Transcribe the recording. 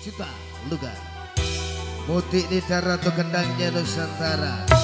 Cita Luga Mutik di Ratu Kendangnya Nusantara.